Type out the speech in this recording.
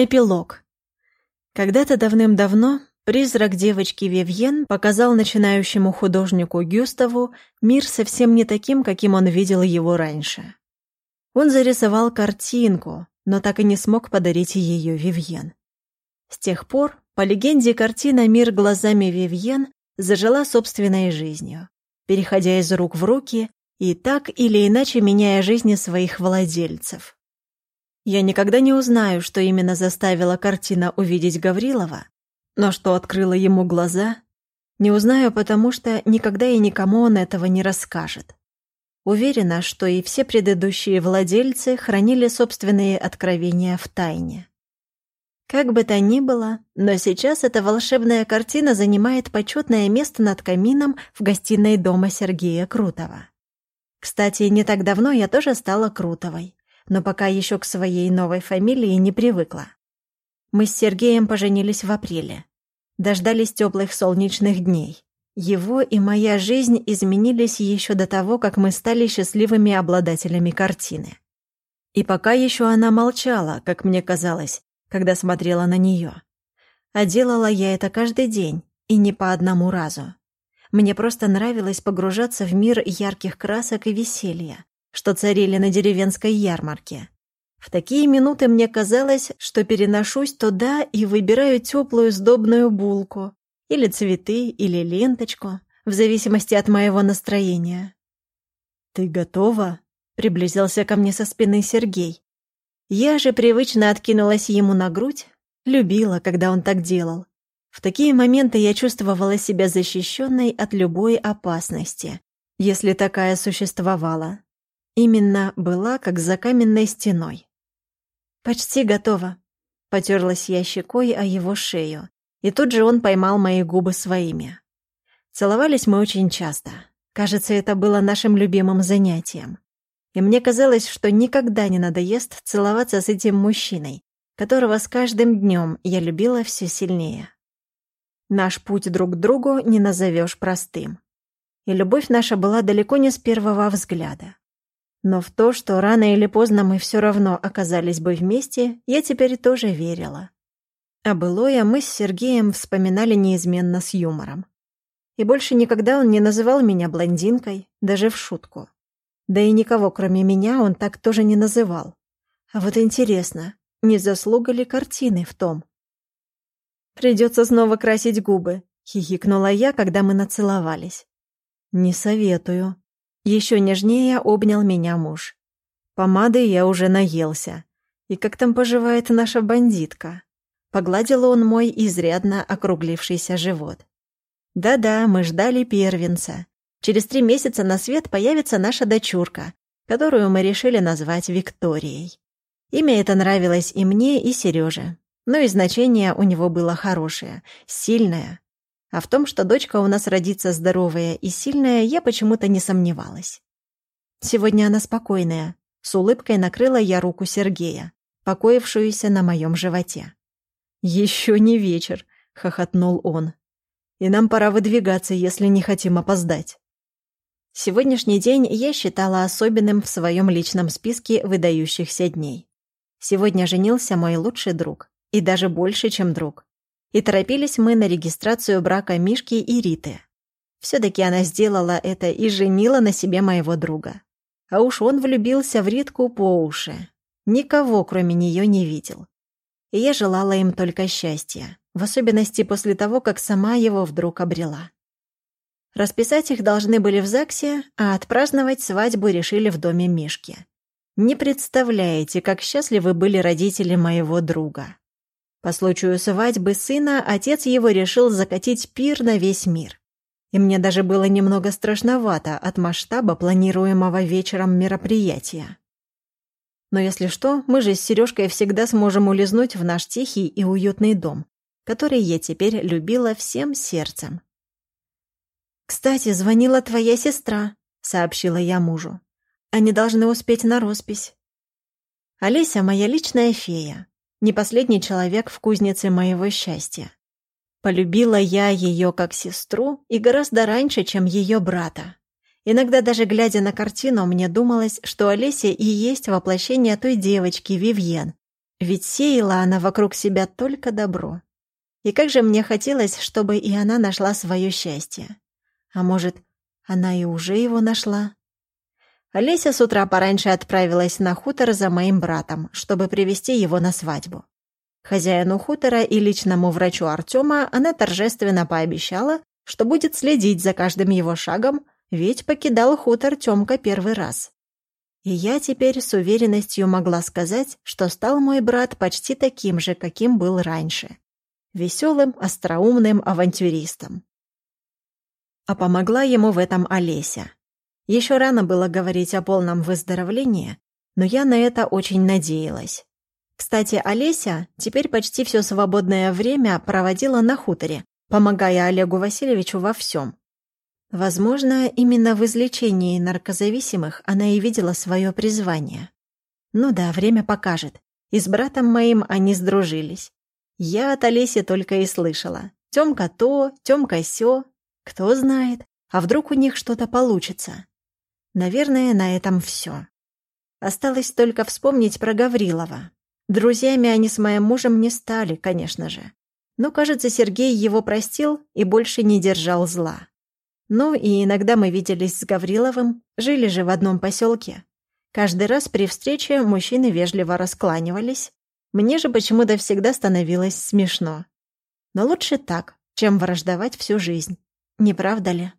Эпилог. Когда-то давным-давно призрак девочки Вивьен показал начинающему художнику Гюставу мир совсем не таким, каким он видел его раньше. Он зарисовал картинку, но так и не смог подарить ее Вивьен. С тех пор, по легенде, картина «Мир глазами Вивьен» зажила собственной жизнью, переходя из рук в руки и так или иначе меняя жизни своих владельцев. Я никогда не узнаю, что именно заставила картина увидеть Гаврилова, но что открыло ему глаза, не узнаю, потому что никогда и никому он этого не расскажет. Уверена, что и все предыдущие владельцы хранили собственные откровения в тайне. Как бы то ни было, но сейчас эта волшебная картина занимает почетное место над камином в гостиной дома Сергея Крутова. Кстати, не так давно я тоже стала Крутовой но пока еще к своей новой фамилии не привыкла. Мы с Сергеем поженились в апреле. Дождались теплых солнечных дней. Его и моя жизнь изменились еще до того, как мы стали счастливыми обладателями картины. И пока еще она молчала, как мне казалось, когда смотрела на нее. А делала я это каждый день, и не по одному разу. Мне просто нравилось погружаться в мир ярких красок и веселья, что царили на деревенской ярмарке. В такие минуты мне казалось, что переношусь туда и выбираю теплую сдобную булку, или цветы, или ленточку, в зависимости от моего настроения. «Ты готова?» — приблизился ко мне со спины Сергей. Я же привычно откинулась ему на грудь, любила, когда он так делал. В такие моменты я чувствовала себя защищенной от любой опасности, если такая существовала. Именно была, как за каменной стеной. «Почти готова», — потерлась я щекой о его шею, и тут же он поймал мои губы своими. Целовались мы очень часто. Кажется, это было нашим любимым занятием. И мне казалось, что никогда не надоест целоваться с этим мужчиной, которого с каждым днем я любила все сильнее. Наш путь друг к другу не назовешь простым. И любовь наша была далеко не с первого взгляда. Но в то, что рано или поздно мы все равно оказались бы вместе, я теперь тоже верила. А былое мы с Сергеем вспоминали неизменно с юмором. И больше никогда он не называл меня блондинкой, даже в шутку. Да и никого, кроме меня, он так тоже не называл. А вот интересно, не заслуга ли картины в том? «Придется снова красить губы», — хихикнула я, когда мы нацеловались. «Не советую», еще нежнее обнял меня муж. Помады я уже наелся. И как там поживает наша бандитка? Погладил он мой изрядно округлившийся живот. Да-да, мы ждали первенца. Через три месяца на свет появится наша дочурка, которую мы решили назвать Викторией. Имя это нравилось и мне, и Сереже. Но и значение у него было хорошее, сильное, а в том, что дочка у нас родится здоровая и сильная, я почему-то не сомневалась. Сегодня она спокойная. С улыбкой накрыла я руку Сергея, покоившуюся на моем животе. «Еще не вечер», — хохотнул он. «И нам пора выдвигаться, если не хотим опоздать». Сегодняшний день я считала особенным в своем личном списке выдающихся дней. Сегодня женился мой лучший друг, и даже больше, чем друг. И торопились мы на регистрацию брака Мишки и Риты. Все-таки она сделала это и женила на себе моего друга. А уж он влюбился в Ритку по уши. Никого, кроме нее, не видел. И я желала им только счастья, в особенности после того, как сама его вдруг обрела. Расписать их должны были в ЗАГСе, а отпраздновать свадьбу решили в доме Мишки. Не представляете, как счастливы были родители моего друга. По случаю свадьбы сына отец его решил закатить пир на весь мир. И мне даже было немного страшновато от масштаба планируемого вечером мероприятия. Но если что, мы же с Сережкой всегда сможем улизнуть в наш тихий и уютный дом, который я теперь любила всем сердцем. «Кстати, звонила твоя сестра», — сообщила я мужу. «Они должны успеть на роспись». Олеся — моя личная фея, не последний человек в кузнице моего счастья. Полюбила я ее как сестру и гораздо раньше, чем ее брата. Иногда даже глядя на картину, мне думалось, что Олеся и есть воплощение той девочки, Вивьен, Ведь сеяла она вокруг себя только добро. И как же мне хотелось, чтобы и она нашла свое счастье. А может, она и уже его нашла? Олеся с утра пораньше отправилась на хутор за моим братом, чтобы привести его на свадьбу. Хозяину хутора и личному врачу Артема она торжественно пообещала, что будет следить за каждым его шагом, ведь покидал хутор Тёмка первый раз. И я теперь с уверенностью могла сказать, что стал мой брат почти таким же, каким был раньше. Веселым, остроумным авантюристом. А помогла ему в этом Олеся. Еще рано было говорить о полном выздоровлении, но я на это очень надеялась. Кстати, Олеся теперь почти все свободное время проводила на хуторе, помогая Олегу Васильевичу во всем. Возможно, именно в излечении наркозависимых она и видела свое призвание. Ну да, время покажет. И с братом моим они сдружились. Я от Олеси только и слышала. Тёмка то, Тёмка сё. Кто знает, а вдруг у них что-то получится. Наверное, на этом все. Осталось только вспомнить про Гаврилова. Друзьями они с моим мужем не стали, конечно же. Но, кажется, Сергей его простил и больше не держал зла. Ну и иногда мы виделись с Гавриловым, жили же в одном поселке. Каждый раз при встрече мужчины вежливо раскланивались. Мне же почему-то всегда становилось смешно. Но лучше так, чем враждовать всю жизнь. Не правда ли?